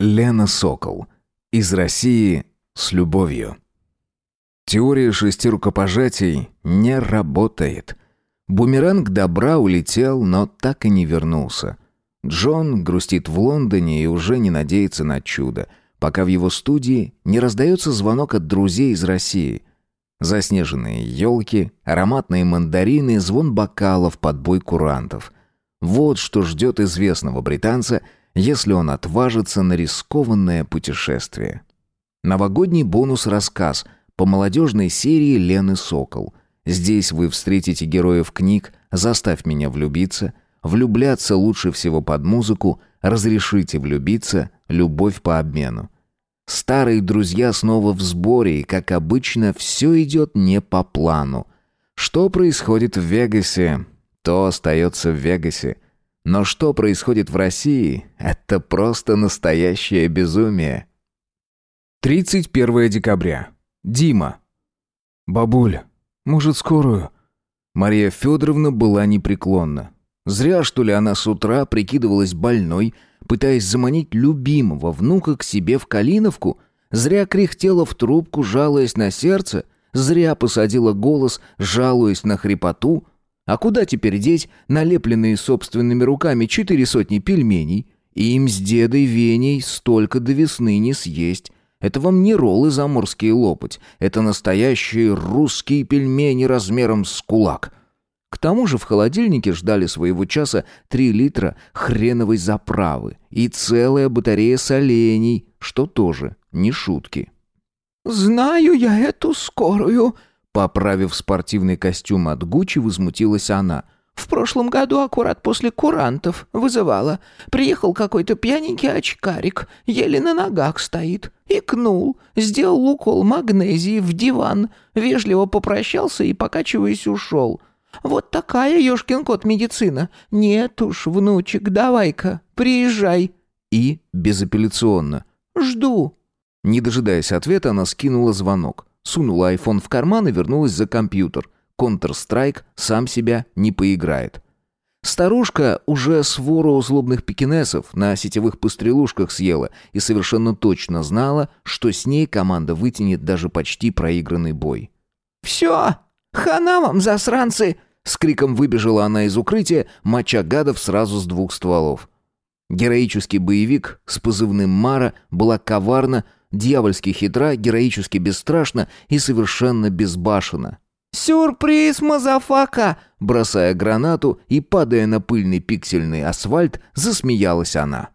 Лена Сокол. Из России с любовью. Теория шести рукопожатий не работает. Бумеранг добра улетел, но так и не вернулся. Джон грустит в Лондоне и уже не надеется на чудо, пока в его студии не раздается звонок от друзей из России. Заснеженные елки, ароматные мандарины, звон бокалов под бой курантов. Вот что ждет известного британца – если он отважится на рискованное путешествие. Новогодний бонус-рассказ по молодежной серии Лены Сокол. Здесь вы встретите героев книг «Заставь меня влюбиться», «Влюбляться лучше всего под музыку», «Разрешите влюбиться», «Любовь по обмену». Старые друзья снова в сборе, и, как обычно, все идет не по плану. Что происходит в Вегасе, то остается в Вегасе – но что происходит в России, это просто настоящее безумие. 31 декабря. Дима. «Бабуль, может, скорую?» Мария Федоровна была непреклонна. Зря, что ли, она с утра прикидывалась больной, пытаясь заманить любимого внука к себе в Калиновку, зря кряхтела в трубку, жалуясь на сердце, зря посадила голос, жалуясь на хрипоту — а куда теперь деть налепленные собственными руками четыре сотни пельменей? Им с дедой Веней столько до весны не съесть. Это вам не роллы заморские лопать. Это настоящие русские пельмени размером с кулак. К тому же в холодильнике ждали своего часа три литра хреновой заправы и целая батарея солений, что тоже не шутки. «Знаю я эту скорую», Поправив спортивный костюм от Гуччи, возмутилась она. «В прошлом году аккурат после курантов вызывала. Приехал какой-то пьяненький очкарик, еле на ногах стоит. Икнул, сделал укол магнезии в диван, вежливо попрощался и, покачиваясь, ушел. Вот такая, ёшкин кот, медицина. Нет уж, внучек, давай-ка, приезжай». И безапелляционно. «Жду». Не дожидаясь ответа, она скинула звонок сунула айфон в карман и вернулась за компьютер. Counter-Strike сам себя не поиграет. Старушка уже свору злобных пекинесов на сетевых пострелушках съела и совершенно точно знала, что с ней команда вытянет даже почти проигранный бой. «Все! Хана вам, засранцы!» С криком выбежала она из укрытия, моча гадов сразу с двух стволов. Героический боевик с позывным «Мара» была коварна, дьявольски хитра, героически бесстрашна и совершенно безбашенна. «Сюрприз, motherfucker!» Бросая гранату и падая на пыльный пиксельный асфальт, засмеялась она.